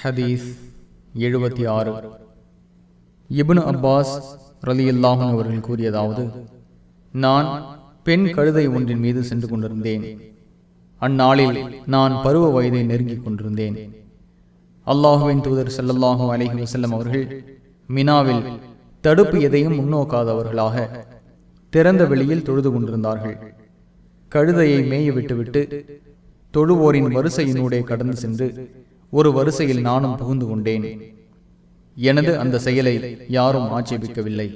ஹதீஸ் எழுபத்தி ஆறு. இப்னு அப்பாஸ் ரலியல்லாஹும் அவர்கள் கூறியதாவது நான் பெண் கழுதை ஒன்றின் மீது சென்று கொண்டிருந்தேன். அந்நாளில் நான் பருவ வயதை நெருங்கிக் கொண்டிருந்தேன். அல்லாஹுவின் தூதர் ஸல்லல்லாஹு அலைஹி வஸல்லம் அவர்கள் மினாவில் தடுப்பு எதையும் முன்னோக்காதவர்களாக திறந்த வெளியில் தொழுது கொண்டிருந்தார்கள். கழுதையை மேய விட்டுவிட்டு தொழுவோரின் வரிசையினூடே கடந்து சென்று ஒரு வரிசையில் நானும் புகுந்து கொண்டேன். எனது அந்த செயலை யாரும் ஆட்சேபிக்கவில்லை.